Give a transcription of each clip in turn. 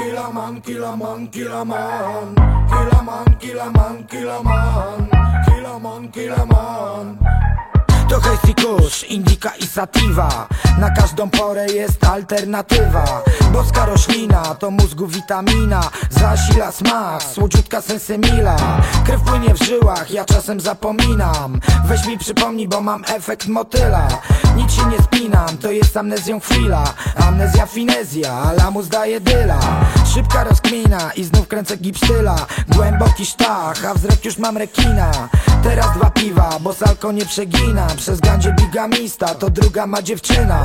Killer man, killer man, killer man. Killer man, killer man, man. Killer man, man. Hejs kusz, indika i sativa. Na każdą porę jest alternatywa. Boska roślina to mózgu witamina. Zasila smak, słodziutka sensemila Krew płynie w żyłach, ja czasem zapominam. Weź mi przypomnij, bo mam efekt motyla. Nic się nie spinam, to jest amnezją chwila Amnezja finezja, lamus daje dyla Szybka rozkmina i znów kręcę gipsztyla Głęboki sztach, a wzrok już mam rekina. Teraz dwa piwa, bo salko nie przegina. Przez gandzie bigamista, to druga ma dziewczyna.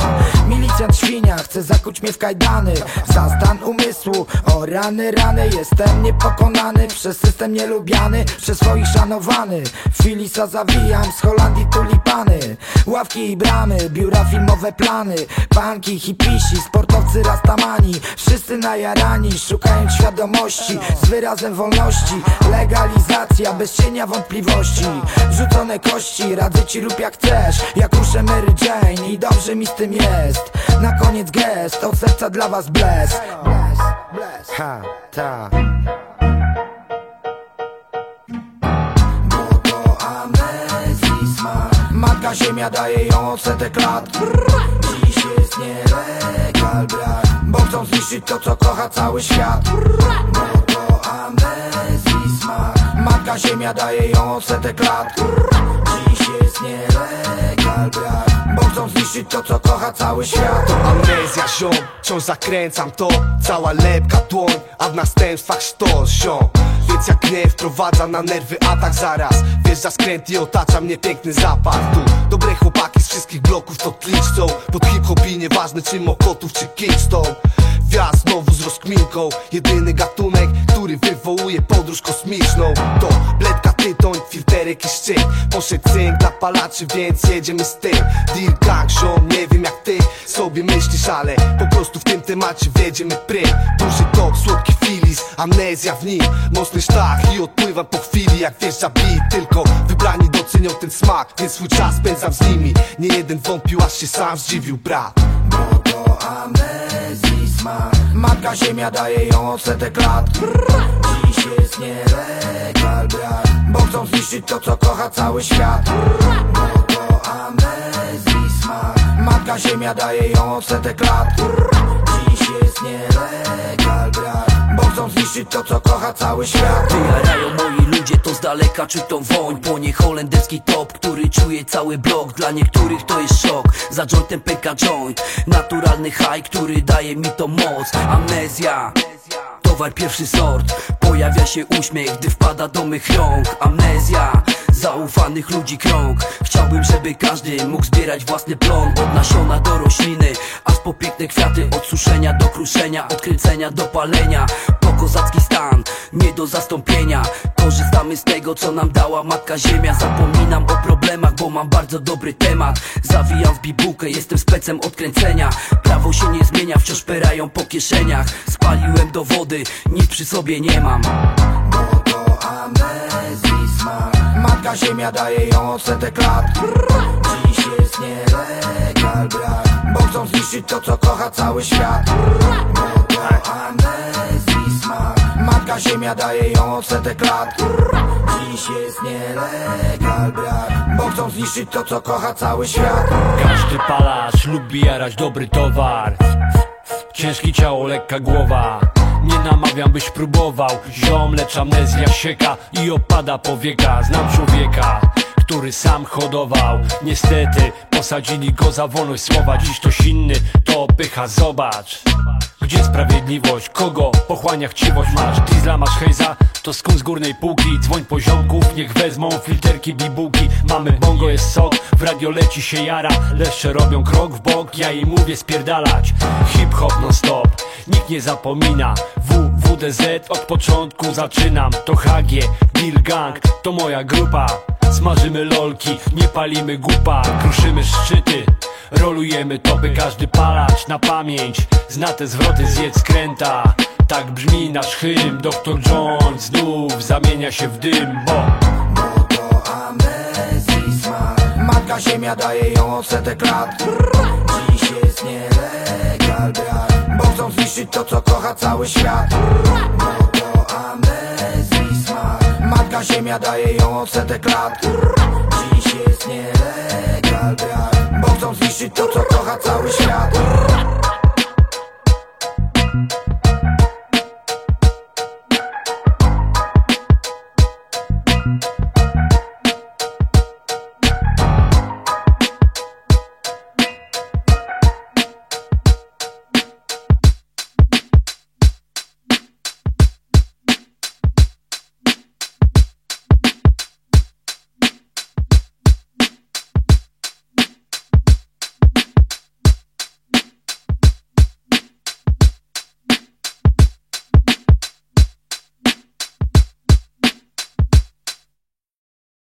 Milicjant świnia, chce zakuć mnie w kajdany. Za stan umysłu, o rany, rany. Jestem niepokonany, przez system nielubiany Przez swoich szanowany. Filisa zawijam, z Holandii tulipany. Ławki i bramy, biura filmowe plany. Banki, hipisi, sportowcy rastamani. Wszyscy najarani, szukając świadomości. Z wyrazem wolności, legalizacja bez cienia wątpliwości. Wrzucone kości, radzę ci rób jak chcesz. Jak ruszę Mary Jane i dobrze mi z tym jest. Na koniec gest, od serca dla was bless. Bless, bless, ha, ta Matka ziemia daje ją odsetek lat. Dziś jest nielegal brak Bo chcą zniszczyć to co kocha cały świat. Bo to amnezji smak. Matka ziemia daje ją odsetek lat Dziś jest nielegal Bo chcą zniszczyć to co kocha cały świat. Amnezja ziom, wciąż zakręcam to. Cała lepka dłoń, a w następstwach sztos ziom. Więc jak gniew wprowadza na nerwy atak zaraz. Wjeżdża skręt i otacza mnie piękny zapach Tu. Dobre chłopaki z wszystkich bloków to tliczcą Pod hip-hop i nieważne czy Mokotów czy Kingston Wjazd znowu z rozkminką. Jedyny gatunek, który wywołuje podróż kosmiczną. To bledka tytoń, filterek i szczyt. Poszedł cynk dla palaczy, więc jedziemy z tym. Deal gang, ziom, nie wiem jak ty sobie myślisz, ale po prostu w tym temacie wjedziemy prym. Duży tok, słodki filis, amnezja w nim. Mocny sztach i odpływam po chwili jak wjeżdża beat. Tylko wybrani docenią ten smak, więc swój czas spędzam z nimi. Nie jeden wątpił, aż się sam zdziwił brat. Bo to amnezji smak Matka ziemia daje ją odsetek lat. Dziś jest nielegal brak Bo chcą zniszczyć to co kocha cały świat. Bo to amnezji smak. Matka ziemia daje ją odsetek lat. Dziś jest nielegal brak zniszczyć to co kocha cały świat. Jarają moi ludzie, to z daleka czuć tą woń? Płonie holenderski top, który czuje cały blok. Dla niektórych to jest szok, za jointem pęka joint. Naturalny high, który daje mi to moc. Amnezja. Towar pierwszy sort. Pojawia się uśmiech, gdy wpada do mych rąk. Amnezja. Zaufanych ludzi krąg. Chciałbym, żeby każdy mógł zbierać własny plon. Od nasiona do rośliny Aż po piękne kwiaty Od suszenia do kruszenia Od kręcenia do palenia kozacki stan. Nie do zastąpienia. Korzystamy z tego, co nam dała matka ziemia. Zapominam o problemach, bo mam bardzo dobry temat. Zawijam w bibułkę, jestem specem od kręcenia Prawo się nie zmienia, wciąż perają po kieszeniach. Spaliłem do wody, nic przy sobie nie mam. Bo to amnezji smak Matka ziemia daje ją odsetek lat. Dziś jest nielegal brak. Bo chcą zniszczyć to co kocha cały świat. Bo to amnezji smak Ziemia daje ją odsetek lat Dziś jest nielegal brak Bo chcą zniszczyć to co kocha cały świat. Każdy palacz lubi jarać dobry towar. Ciężki ciało, lekka głowa. Nie namawiam byś próbował. Ziom, lecz amnezja sieka I opada powieka. Znam człowieka który sam hodował. Niestety posadzili go za wolność słowa. Dziś ktoś inny to pycha, zobacz gdzie sprawiedliwość? Kogo pochłania chciwość? Masz diesla, masz hejza? To skun z górnej półki? Dzwoń poziomków, niech wezmą filterki, bibułki. Mamy bongo, jest sok, w radio leci się jara. Leszcze robią krok w bok, ja im mówię spierdalać. Hip-hop non stop, nikt nie zapomina. W, WDZ od początku zaczynam. To HG, Deal Gang, to moja grupa Smażymy lolki, nie palimy gupa Kruszymy szczyty, rolujemy topy Każdy palacz na pamięć. Zna te zwroty, zjedz skręta Tak brzmi nasz hymn. Dr. John znów zamienia się w dym Bo Bo to amnezji smak Matka ziemia daje ją odsetek lat. Dziś jest nielegal Bo chcą zniszczyć to co kocha cały świat. to ta ziemia daje ją odsetek lat. Dziś jest nielegal Bo chcą zniszczyć to co kocha cały świat.